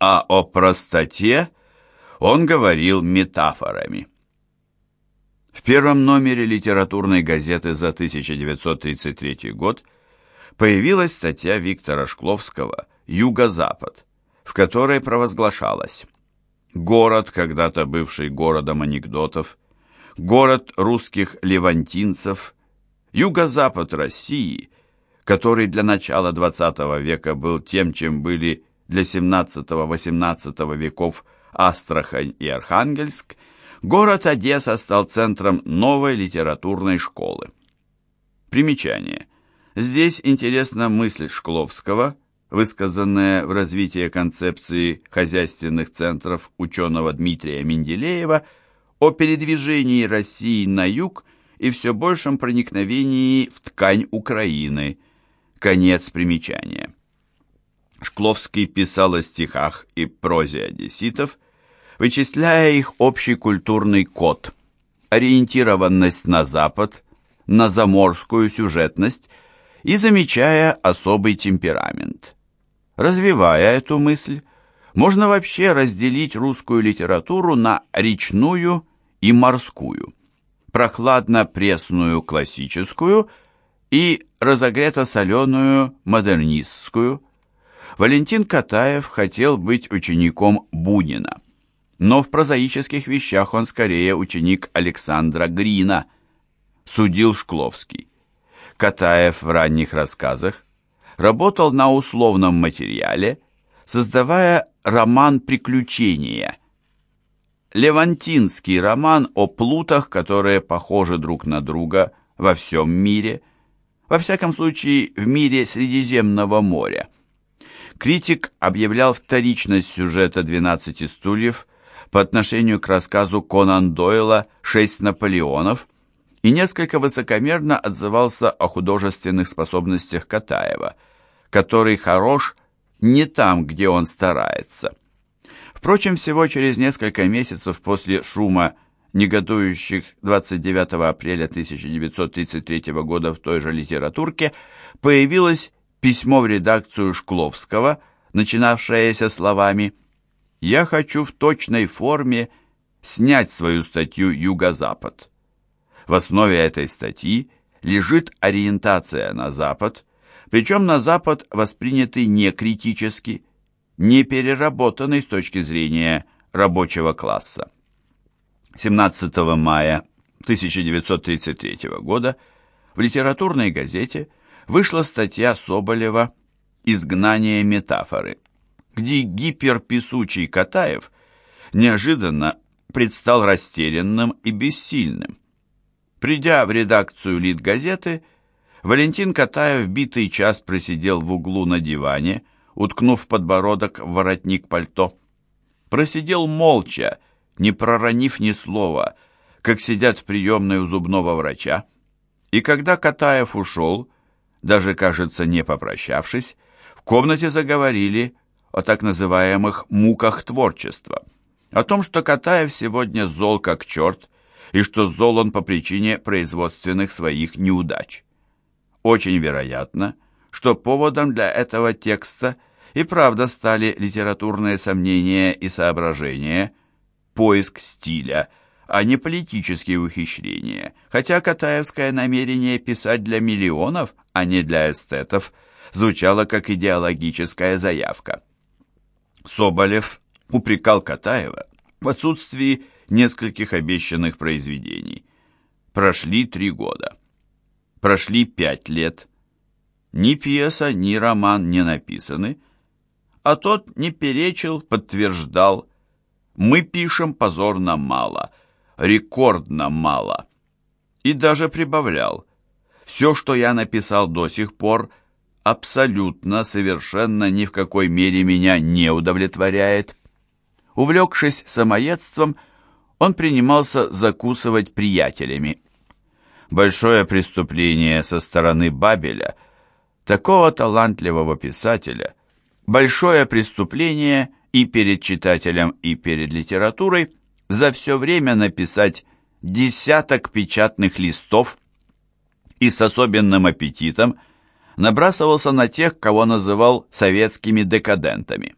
а о простоте он говорил метафорами. В первом номере литературной газеты за 1933 год появилась статья Виктора Шкловского «Юго-Запад», в которой провозглашалось «Город, когда-то бывший городом анекдотов, город русских левантинцев, юго-запад России, который для начала XX века был тем, чем были для XVII-XVIII веков Астрахань и Архангельск, город Одесса стал центром новой литературной школы. Примечание. Здесь интересна мысль Шкловского, высказанная в развитии концепции хозяйственных центров ученого Дмитрия Менделеева о передвижении России на юг и все большем проникновении в ткань Украины. Конец примечания. Шкловский писал о стихах и прозе одесситов, вычисляя их общий культурный код, ориентированность на Запад, на заморскую сюжетность и замечая особый темперамент. Развивая эту мысль, можно вообще разделить русскую литературу на речную и морскую, прохладно-пресную классическую и разогрето-соленую модернистскую. Валентин Катаев хотел быть учеником Бунина, но в прозаических вещах он скорее ученик Александра Грина, судил Шкловский. Катаев в ранних рассказах работал на условном материале, создавая роман «Приключения», Левантинский роман о плутах, которые похожи друг на друга во всем мире, во всяком случае в мире Средиземного моря. Критик объявлял вторичность сюжета «12 стульев» по отношению к рассказу Конан Дойла «Шесть Наполеонов» и несколько высокомерно отзывался о художественных способностях Катаева, который хорош не там, где он старается. Впрочем, всего через несколько месяцев после шума негодующих 29 апреля 1933 года в той же литературке появилось письмо в редакцию Шкловского, начинавшееся словами «Я хочу в точной форме снять свою статью «Юго-Запад». В основе этой статьи лежит ориентация на Запад, причем на Запад воспринятый не критически, не переработанный с точки зрения рабочего класса. 17 мая 1933 года в литературной газете вышла статья Соболева «Изгнание метафоры», где гиперписучий Катаев неожиданно предстал растерянным и бессильным. Придя в редакцию Литгазеты, Валентин Катаев битый час просидел в углу на диване, уткнув подбородок в воротник пальто. Просидел молча, не проронив ни слова, как сидят в приемной у зубного врача. И когда Катаев ушел, даже, кажется, не попрощавшись, в комнате заговорили о так называемых «муках творчества», о том, что Катаев сегодня зол как черт, и что зол он по причине производственных своих неудач. Очень вероятно, что поводом для этого текста – и правда стали литературные сомнения и соображения, поиск стиля, а не политические ухищрения, хотя Катаевское намерение писать для миллионов, а не для эстетов, звучало как идеологическая заявка. Соболев упрекал Катаева в отсутствии нескольких обещанных произведений. Прошли три года. Прошли пять лет. Ни пьеса, ни роман не написаны, а тот не перечил, подтверждал. Мы пишем позорно мало, рекордно мало. И даже прибавлял. Все, что я написал до сих пор, абсолютно, совершенно ни в какой мере меня не удовлетворяет. Увлекшись самоедством, он принимался закусывать приятелями. Большое преступление со стороны Бабеля, такого талантливого писателя, большое преступление и перед читателем, и перед литературой за все время написать десяток печатных листов и с особенным аппетитом набрасывался на тех, кого называл советскими декадентами.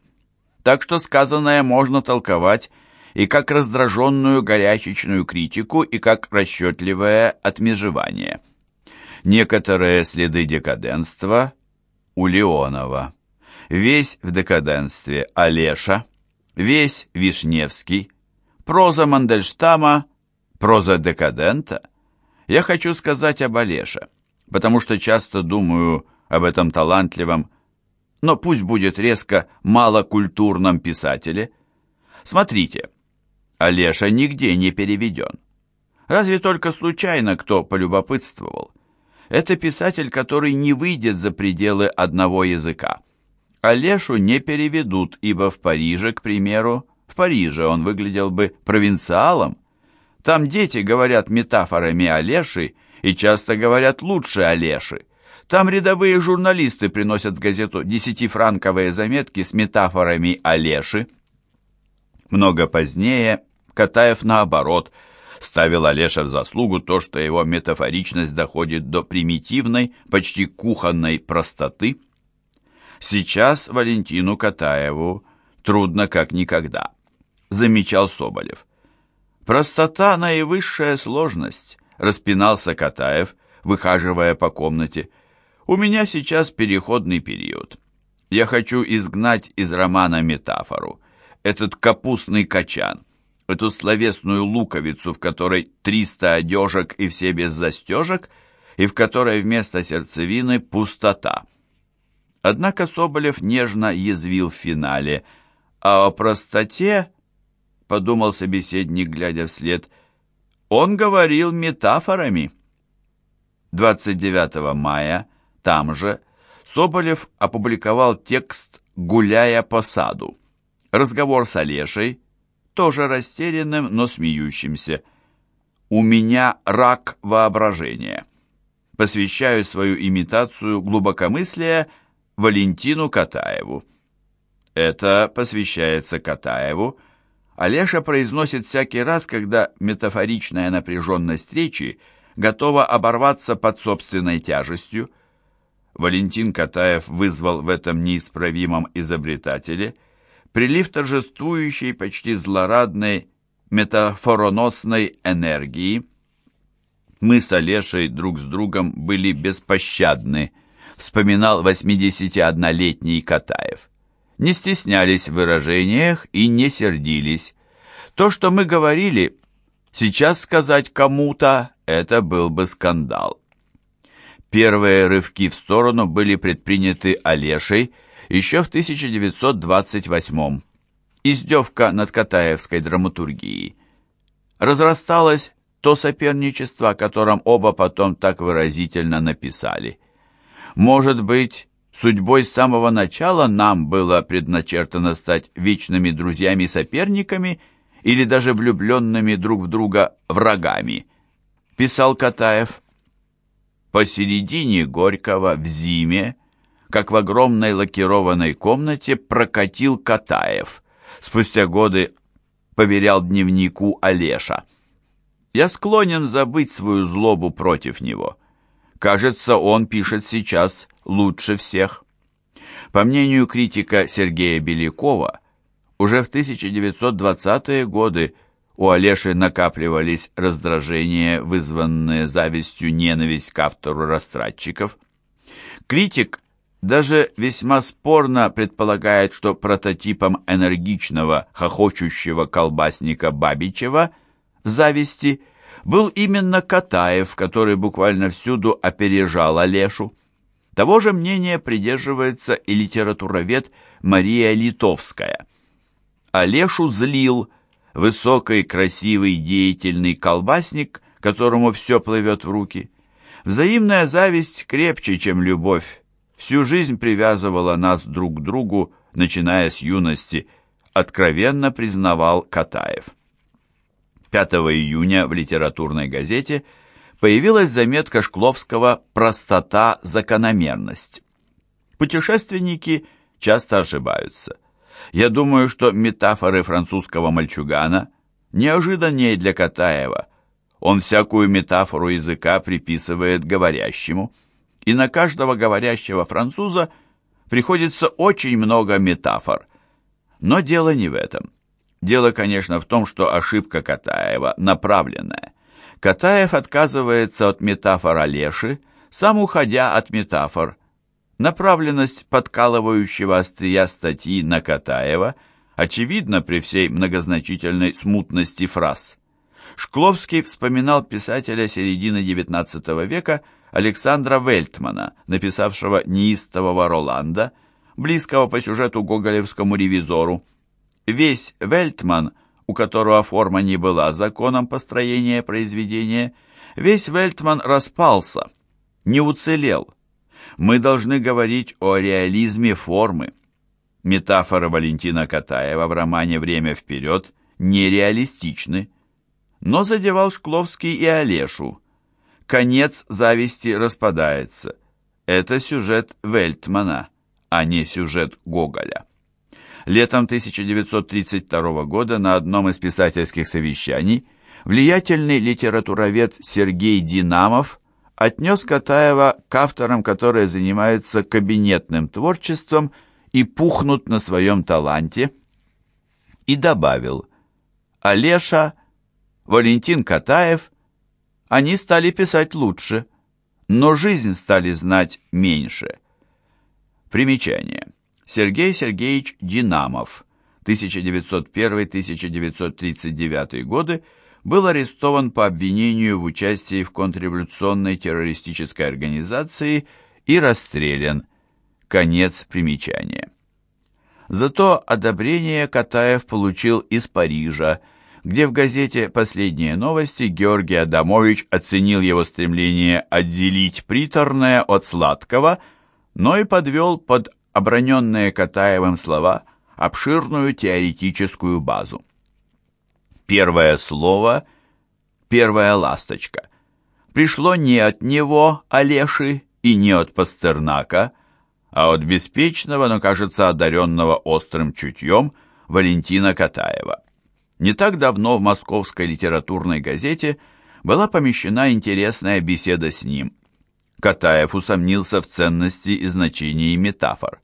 так что сказанное можно толковать и как раздраженную горячечную критику, и как расчетливое отмежевание. Некоторые следы декаденства у Леонова. Весь в декаденстве Олеша, весь Вишневский, проза Мандельштама, проза декадента. Я хочу сказать об Олеше, потому что часто думаю об этом талантливом, но пусть будет резко малокультурном писателе. Смотрите, Олеша нигде не переведен. Разве только случайно кто полюбопытствовал. Это писатель, который не выйдет за пределы одного языка. Олешу не переведут, ибо в Париже, к примеру, в Париже он выглядел бы провинциалом. Там дети говорят метафорами Олеши и часто говорят лучше Олеши. Там рядовые журналисты приносят в газету десятифранковые заметки с метафорами Олеши. Много позднее Катаев, наоборот, ставил Олеша в заслугу то, что его метафоричность доходит до примитивной, почти кухонной простоты. Сейчас Валентину Катаеву трудно как никогда, замечал Соболев. Простота – наивысшая сложность, распинался Катаев, выхаживая по комнате. У меня сейчас переходный период. Я хочу изгнать из романа метафору, этот капустный качан – эту словесную луковицу, в которой 300 одежек и все без застежек, и в которой вместо сердцевины пустота. Однако Соболев нежно язвил в финале, а о простоте, подумал собеседник, глядя вслед, он говорил метафорами. 29 мая, там же, Соболев опубликовал текст «Гуляя по саду». Разговор с Олешей, тоже растерянным, но смеющимся. «У меня рак воображения». Посвящаю свою имитацию глубокомыслия Валентину Катаеву. Это посвящается Катаеву. Олеша произносит всякий раз, когда метафоричная напряженность речи готова оборваться под собственной тяжестью. Валентин Катаев вызвал в этом неисправимом изобретателе – прилив торжествующей, почти злорадной, метафороносной энергии. Мы с Олешей друг с другом были беспощадны, вспоминал 81-летний Катаев. Не стеснялись в выражениях и не сердились. То, что мы говорили, сейчас сказать кому-то, это был бы скандал. Первые рывки в сторону были предприняты Олешей, еще в 1928 Издевка над Катаевской драматургией. Разрасталось то соперничество, о котором оба потом так выразительно написали. Может быть, судьбой с самого начала нам было предначертано стать вечными друзьями-соперниками или даже влюбленными друг в друга врагами, писал Катаев. Посередине Горького в зиме как в огромной лакированной комнате прокатил Катаев. Спустя годы поверял дневнику Олеша. Я склонен забыть свою злобу против него. Кажется, он пишет сейчас лучше всех. По мнению критика Сергея Белякова, уже в 1920-е годы у Олеши накапливались раздражения, вызванные завистью ненависть к автору растратчиков. Критик даже весьма спорно предполагает, что прототипом энергичного, хохочущего колбасника Бабичева «Зависти» был именно Катаев, который буквально всюду опережал Олешу. Того же мнения придерживается и литературовед Мария Литовская. Олешу злил высокий, красивый, деятельный колбасник, которому все плывет в руки. Взаимная зависть крепче, чем любовь, всю жизнь привязывала нас друг к другу, начиная с юности, откровенно признавал Катаев. 5 июня в литературной газете появилась заметка Шкловского «Простота, закономерность». Путешественники часто ошибаются. Я думаю, что метафоры французского мальчугана неожиданнее для Катаева. Он всякую метафору языка приписывает говорящему – и на каждого говорящего француза приходится очень много метафор. Но дело не в этом. Дело, конечно, в том, что ошибка Катаева направленная. Катаев отказывается от метафор Олеши, сам уходя от метафор. Направленность подкалывающего острия статьи на Катаева очевидна при всей многозначительной смутности фраз. Шкловский вспоминал писателя середины XIX века Александра Вельтмана, написавшего «Неистового Роланда», близкого по сюжету гоголевскому ревизору. Весь Вельтман, у которого форма не была законом построения произведения, весь Вельтман распался, не уцелел. Мы должны говорить о реализме формы. Метафоры Валентина Катаева в романе «Время вперед» нереалистичны. Но задевал Шкловский и Олешу. Конец зависти распадается. Это сюжет Вельтмана, а не сюжет Гоголя. Летом 1932 года на одном из писательских совещаний влиятельный литературовед Сергей Динамов отнес Катаева к авторам, которые занимаются кабинетным творчеством и пухнут на своем таланте, и добавил «Олеша, Валентин Катаев, они стали писать лучше, но жизнь стали знать меньше». Примечание. Сергей Сергеевич Динамов, 1901-1939 годы, был арестован по обвинению в участии в контрреволюционной террористической организации и расстрелян. Конец примечания. Зато одобрение Катаев получил из Парижа, где в газете «Последние новости» Георгий Адамович оценил его стремление отделить приторное от сладкого, но и подвел под оброненные Катаевым слова обширную теоретическую базу. Первое слово, первая ласточка, пришло не от него, Олеши, и не от Пастернака, а от беспечного, но, кажется, одаренного острым чутьем Валентина Катаева. Не так давно в московской литературной газете была помещена интересная беседа с ним – Катаев усомнился в ценности и значении метафор.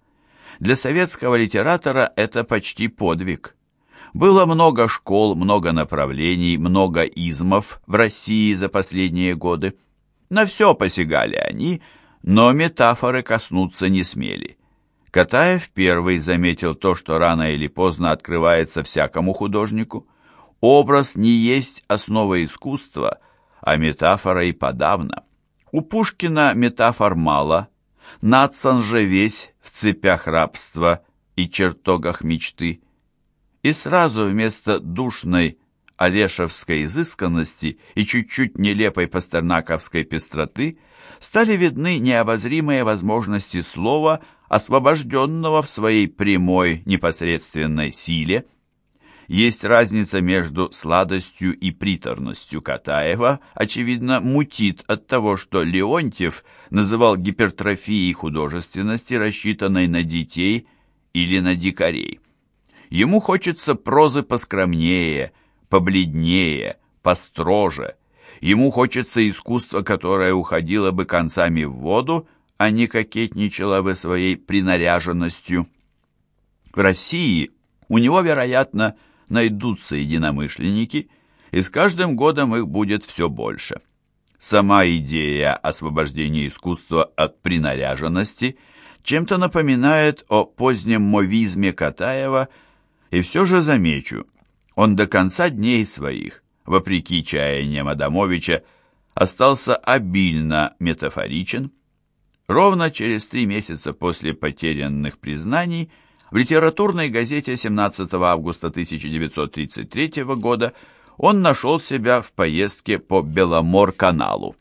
Для советского литератора это почти подвиг. Было много школ, много направлений, много измов в России за последние годы. На все посягали они, но метафоры коснуться не смели. Катаев первый заметил то, что рано или поздно открывается всякому художнику. Образ не есть основа искусства, а метафора и подавно. У Пушкина метафор мало, Надсон же весь в цепях рабства и чертогах мечты. И сразу вместо душной олешевской изысканности и чуть-чуть нелепой пастернаковской пестроты стали видны необозримые возможности слова, освобожденного в своей прямой непосредственной силе – есть разница между сладостью и приторностью Катаева, очевидно, мутит от того, что Леонтьев называл гипертрофией художественности, рассчитанной на детей или на дикарей. Ему хочется прозы поскромнее, побледнее, построже. Ему хочется искусства, которое уходило бы концами в воду, а не кокетничало бы своей принаряженностью. В России у него, вероятно, найдутся единомышленники, и с каждым годом их будет все больше. Сама идея освобождения искусства от принаряженности чем-то напоминает о позднем мовизме Катаева, и все же замечу, он до конца дней своих, вопреки чаяниям Адамовича, остался обильно метафоричен. Ровно через три месяца после потерянных признаний – в литературной газете 17 августа 1933 года он нашел себя в поездке по Беломор-каналу.